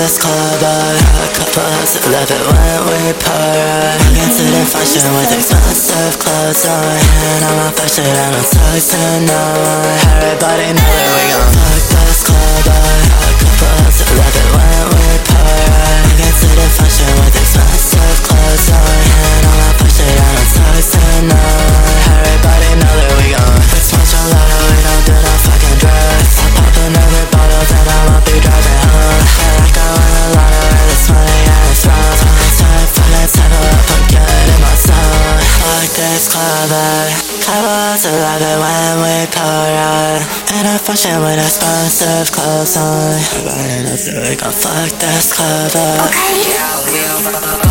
this club up A couple hoes that love it when we pour up Walk into the function with expensive clothes on. And I'm not fashion, I don't talk to no one Everybody know this club up Couple to love when we pour up. And I function with expensive clothes on. Everybody knows that we gon' fuck this club up Yeah,